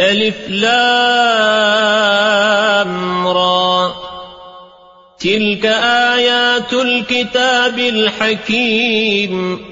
ألف لامرا تلك آيات الكتاب الحكيم.